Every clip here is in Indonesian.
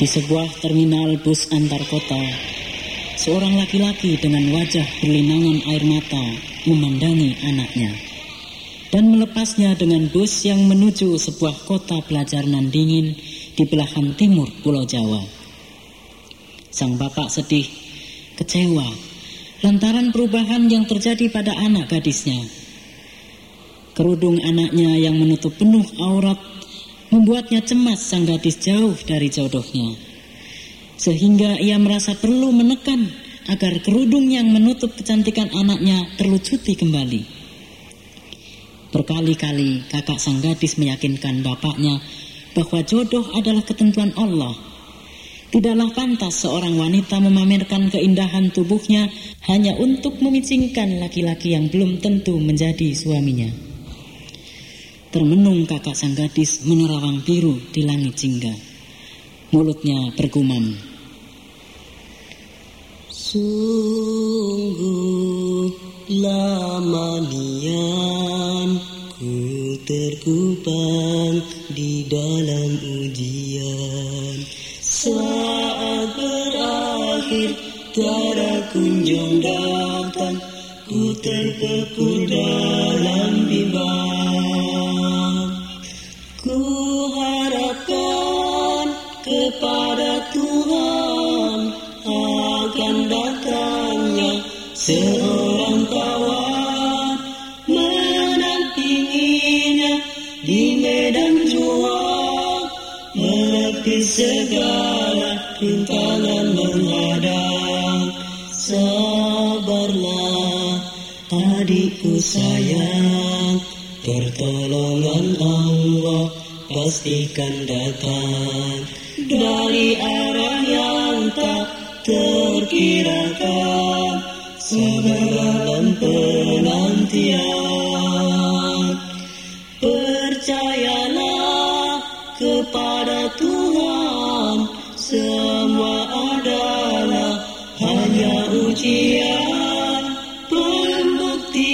Di sebuah terminal bus antar kota, seorang laki-laki dengan wajah berlinangan air mata memandangi anaknya dan melepasnya dengan bus yang menuju sebuah kota pelajaran dingin di belahan timur Pulau Jawa. Sang bapak sedih, kecewa, lantaran perubahan yang terjadi pada anak gadisnya. Kerudung anaknya yang menutup penuh aurat membuatnya cemas sang gadis jauh dari jodohnya. Sehingga ia merasa perlu menekan agar kerudung yang menutup kecantikan anaknya terlucuti kembali. Berkali-kali kakak sang gadis meyakinkan bapaknya bahwa jodoh adalah ketentuan Allah. Tidaklah pantas seorang wanita memamerkan keindahan tubuhnya hanya untuk memicingkan laki-laki yang belum tentu menjadi suaminya. Termenung kakak sang gadis menerawang biru di langit jingga. Mulutnya bergumam. Sungguh lama nian ku terkubang di dalam ujian Saat berakhir tiada kunjung datang Ku terpekul seorang kawan Menampinginya di medan juang Menepis segala rintangan menghadang. Sabarlah adikku sayang. Pertolongan Allah pastikan datang. Dari arah yang tak terkirakan Sabarlah penantian Percayalah kepada Tuhan. Semua adalah hanya ujian Pembukti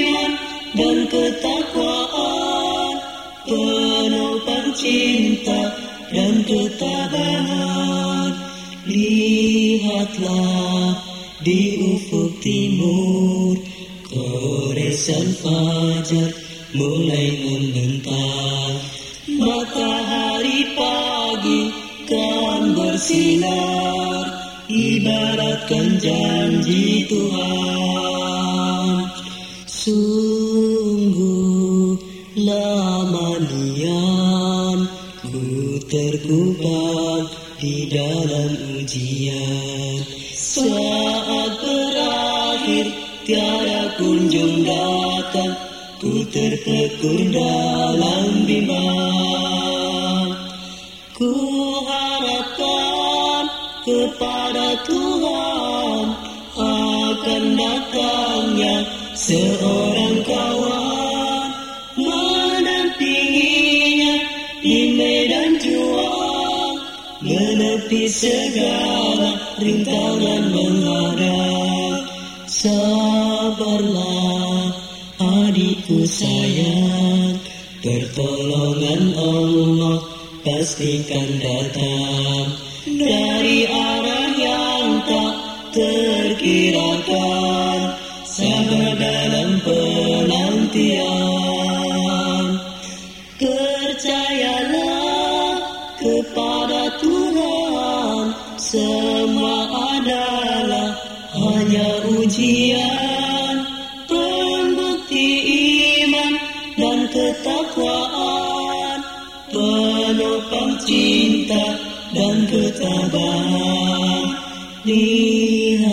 iman dan ketakwaan Penopang cinta dan ketabahan. Lihatlah di ufuk timur. Koresan fajar mulai membentang. Matahari pagi kan bersinar Ibaratkan janji Tuhan. Sungguh lama nian Ku terkubang di dalam ujian tiada kunjung datang Ku terpekur dalam bimbang. Ku harapkan kepada Tuhan Akan datangnya seorang kawan Menampinginya di medan juang Menepi segala rintangan menghadap Sabarlah adikku sayang. Pertolongan Allah pastikan datang. Dari arah yang tak terkirakan Sabar dalam penantian. Percayalah kepada Tuhan Semua adalah hanya ujian Pembukti iman dan ketakwaan. Penopang cinta dan ketabahan. Lihatlah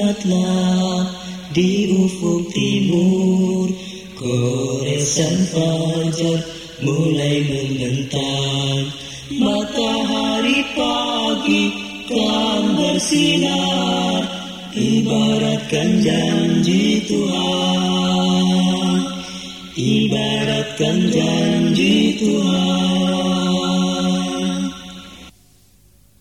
di ufuk timur Koresan fajar mulai membentang. Matahari pagi kan bersinar Ibaratkan janji Tuhan. Ibaratkan janji Tuhan